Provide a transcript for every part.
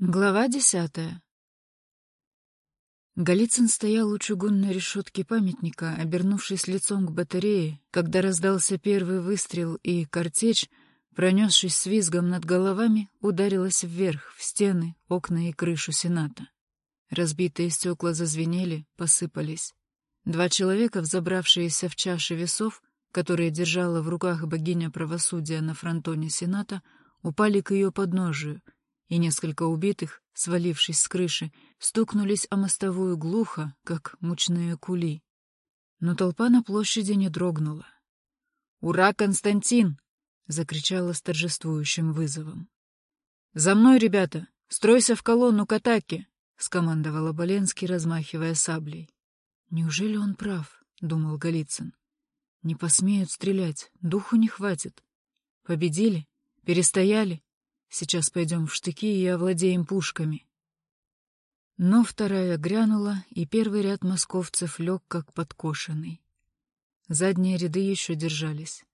Глава десятая Голицын стоял у чугунной решетки памятника, обернувшись лицом к батарее, когда раздался первый выстрел, и картечь, пронесшись с визгом над головами, ударилась вверх, в стены, окна и крышу Сената. Разбитые стекла зазвенели, посыпались. Два человека, взобравшиеся в чаши весов, которые держала в руках богиня правосудия на фронтоне Сената, упали к ее подножию — и несколько убитых, свалившись с крыши, стукнулись о мостовую глухо, как мучные кули. Но толпа на площади не дрогнула. «Ура, Константин!» — закричала с торжествующим вызовом. «За мной, ребята! Стройся в колонну к атаке!» — скомандовал Оболенский, размахивая саблей. «Неужели он прав?» — думал Голицын. «Не посмеют стрелять, духу не хватит. Победили? Перестояли? Сейчас пойдем в штыки и овладеем пушками. Но вторая грянула, и первый ряд московцев лег как подкошенный. Задние ряды еще держались.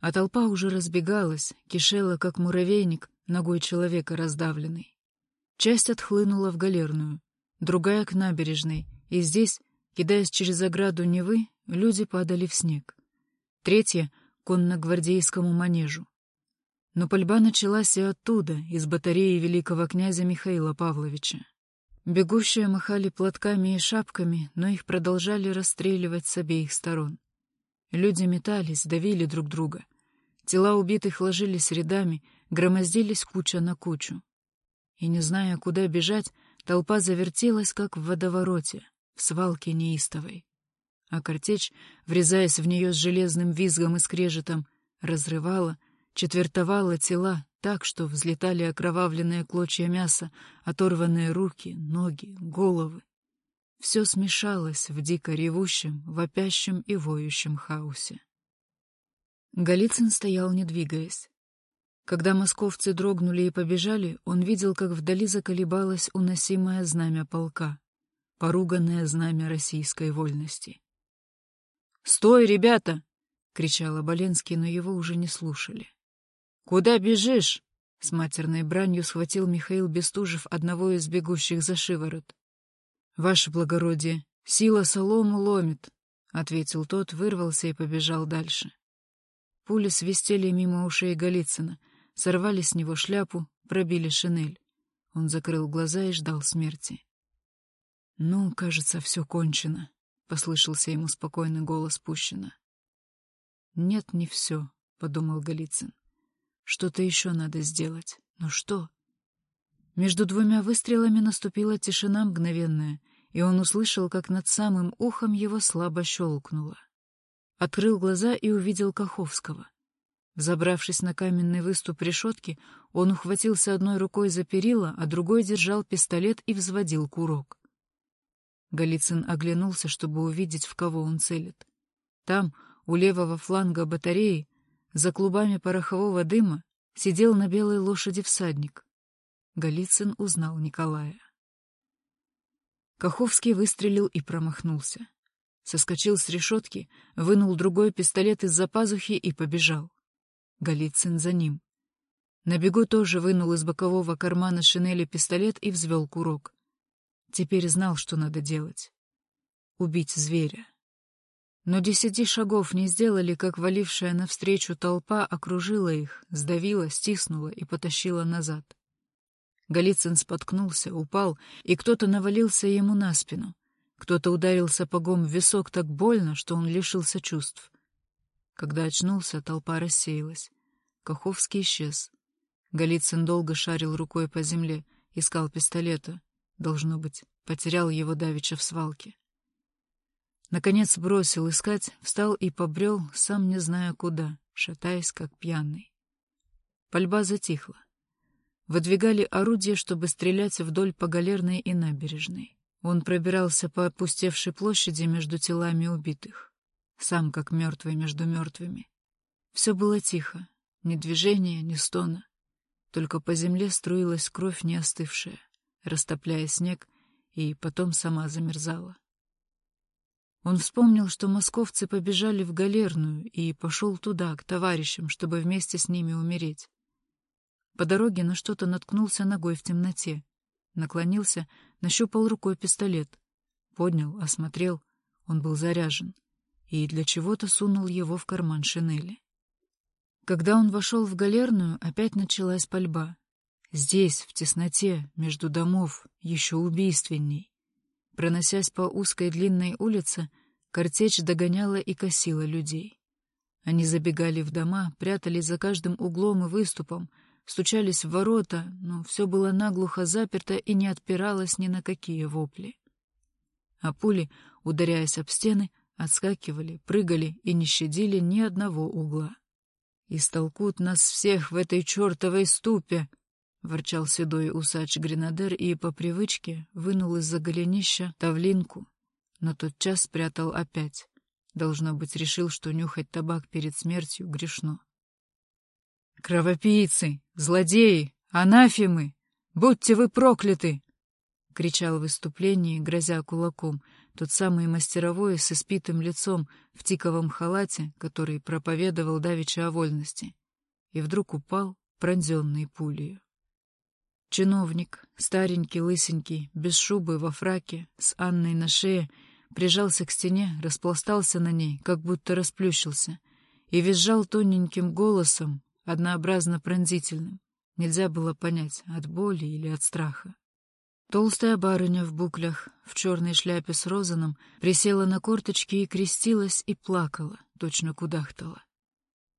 А толпа уже разбегалась, кишела, как муравейник, ногой человека раздавленный. Часть отхлынула в галерную, другая — к набережной, и здесь, кидаясь через ограду Невы, люди падали в снег. Третья — конно-гвардейскому манежу. Но пальба началась и оттуда, из батареи великого князя Михаила Павловича. Бегущие махали платками и шапками, но их продолжали расстреливать с обеих сторон. Люди метались, давили друг друга. Тела убитых ложились рядами, громоздились куча на кучу. И, не зная, куда бежать, толпа завертелась, как в водовороте, в свалке неистовой. А картечь, врезаясь в нее с железным визгом и скрежетом, разрывала — четвертовала тела так, что взлетали окровавленные клочья мяса, оторванные руки, ноги, головы. Все смешалось в дико ревущем, вопящем и воющем хаосе. Голицын стоял, не двигаясь. Когда московцы дрогнули и побежали, он видел, как вдали заколебалось уносимое знамя полка, поруганное знамя российской вольности. «Стой, ребята!» — кричал Оболенский, но его уже не слушали. «Куда бежишь?» — с матерной бранью схватил Михаил Бестужев одного из бегущих за шиворот. «Ваше благородие, сила солому ломит», — ответил тот, вырвался и побежал дальше. Пули свистели мимо ушей Голицына, сорвали с него шляпу, пробили шинель. Он закрыл глаза и ждал смерти. «Ну, кажется, все кончено», — послышался ему спокойный голос Пущина. «Нет, не все», — подумал Голицын. Что-то еще надо сделать. Но что? Между двумя выстрелами наступила тишина мгновенная, и он услышал, как над самым ухом его слабо щелкнуло. Открыл глаза и увидел Каховского. Взобравшись на каменный выступ решетки, он ухватился одной рукой за перила, а другой держал пистолет и взводил курок. Голицын оглянулся, чтобы увидеть, в кого он целит. Там, у левого фланга батареи, за клубами порохового дыма сидел на белой лошади всадник. Голицын узнал Николая. Каховский выстрелил и промахнулся. Соскочил с решетки, вынул другой пистолет из-за пазухи и побежал. Голицын за ним. На бегу тоже вынул из бокового кармана шинели пистолет и взвел курок. Теперь знал, что надо делать. Убить зверя. Но десяти шагов не сделали, как валившая навстречу толпа окружила их, сдавила, стиснула и потащила назад. Голицын споткнулся, упал, и кто-то навалился ему на спину. Кто-то ударил сапогом в висок так больно, что он лишился чувств. Когда очнулся, толпа рассеялась. Каховский исчез. Голицын долго шарил рукой по земле, искал пистолета. Должно быть, потерял его давеча в свалке. Наконец бросил искать, встал и побрел, сам не зная куда, шатаясь, как пьяный. Пальба затихла. Выдвигали орудия, чтобы стрелять вдоль по галерной и набережной. Он пробирался по опустевшей площади между телами убитых. Сам как мертвый между мертвыми. Все было тихо. Ни движения, ни стона. Только по земле струилась кровь не остывшая, растопляя снег, и потом сама замерзала. Он вспомнил, что московцы побежали в галерную, и пошел туда, к товарищам, чтобы вместе с ними умереть. По дороге на что-то наткнулся ногой в темноте, наклонился, нащупал рукой пистолет. Поднял, осмотрел. Он был заряжен. И для чего-то сунул его в карман шинели. Когда он вошел в галерную, опять началась пальба. Здесь, в тесноте, между домов, еще убийственней. Проносясь по узкой длинной улице, картечь догоняла и косила людей. Они забегали в дома, прятались за каждым углом и выступом, стучались в ворота, но все было наглухо заперто и не отпиралось ни на какие вопли. А пули, ударяясь об стены, отскакивали, прыгали и не щадили ни одного угла. «Истолкут нас всех в этой чертовой ступе!» — ворчал седой усач-гренадер и по привычке вынул из-за голенища тавлинку, но тот час спрятал опять. Должно быть, решил, что нюхать табак перед смертью грешно. «Кровопийцы! Злодеи! Анафемы! Будьте вы прокляты!» — кричал в выступлении, грозя кулаком, тот самый мастеровой с испитым лицом в тиковом халате, который проповедовал давеча о вольности, и вдруг упал, пронзенный пулею. Чиновник, старенький, лысенький, без шубы, во фраке, с Анной на шее — прижался к стене, распластался на ней, как будто расплющился, и визжал тоненьким голосом, однообразно пронзительным. Нельзя было понять, от боли или от страха. Толстая барыня в буклях, в черной шляпе с розаном, присела на корточки и крестилась и плакала, точно кудахтала.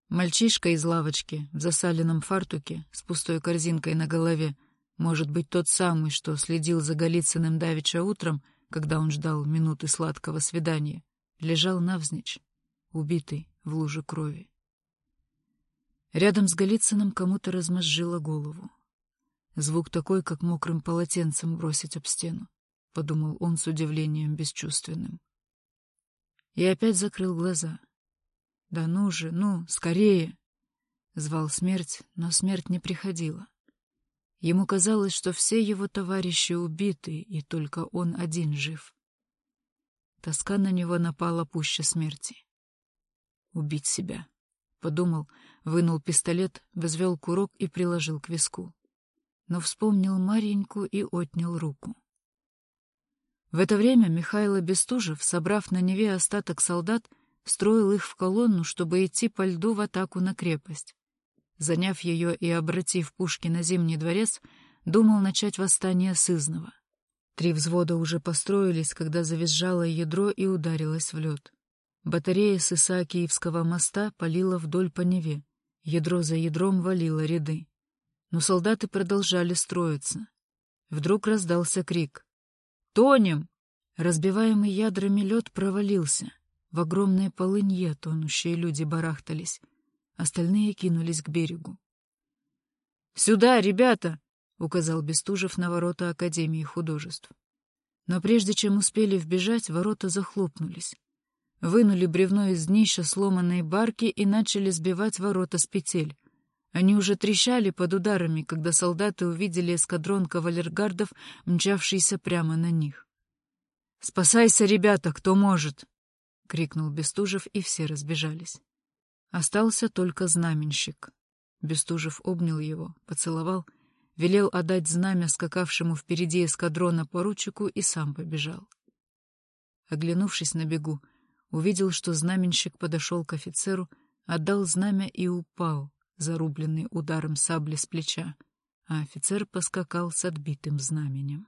Мальчишка из лавочки, в засаленном фартуке, с пустой корзинкой на голове, может быть, тот самый, что следил за Голицыным давеча утром, когда он ждал минуты сладкого свидания, лежал навзничь, убитый в луже крови. Рядом с Голицыным кому-то размозжило голову. Звук такой, как мокрым полотенцем бросить об стену, — подумал он с удивлением бесчувственным. И опять закрыл глаза. «Да ну же, ну, скорее!» Звал смерть, но смерть не приходила. Ему казалось, что все его товарищи убиты, и только он один жив. Тоска на него напала пуще смерти. Убить себя. Подумал, вынул пистолет, возвел курок и приложил к виску. Но вспомнил Мареньку и отнял руку. В это время Михайло Бестужев, собрав на Неве остаток солдат, строил их в колонну, чтобы идти по льду в атаку на крепость заняв ее и обратив пушки на Зимний дворец, думал начать восстание Сызнова. Три взвода уже построились, когда завизжало ядро и ударилось в лед. Батарея с Исаакиевского моста палила вдоль по Неве. Ядро за ядром валило ряды. Но солдаты продолжали строиться. Вдруг раздался крик. «Тонем!» Разбиваемый ядрами лед провалился. В огромной полынье тонущие люди барахтались. Остальные кинулись к берегу. «Сюда, ребята!» — указал Бестужев на ворота Академии художеств. Но прежде чем успели вбежать, ворота захлопнулись. Вынули бревно из днища сломанной барки и начали сбивать ворота с петель. Они уже трещали под ударами, когда солдаты увидели эскадрон кавалергардов, мчавшийся прямо на них. «Спасайся, ребята, кто может!» — крикнул Бестужев, и все разбежались. Остался только знаменщик. Бестужев обнял его, поцеловал, велел отдать знамя скакавшему впереди эскадрона поручику и сам побежал. Оглянувшись на бегу, увидел, что знаменщик подошел к офицеру, отдал знамя и упал, зарубленный ударом сабли с плеча, а офицер поскакал с отбитым знаменем.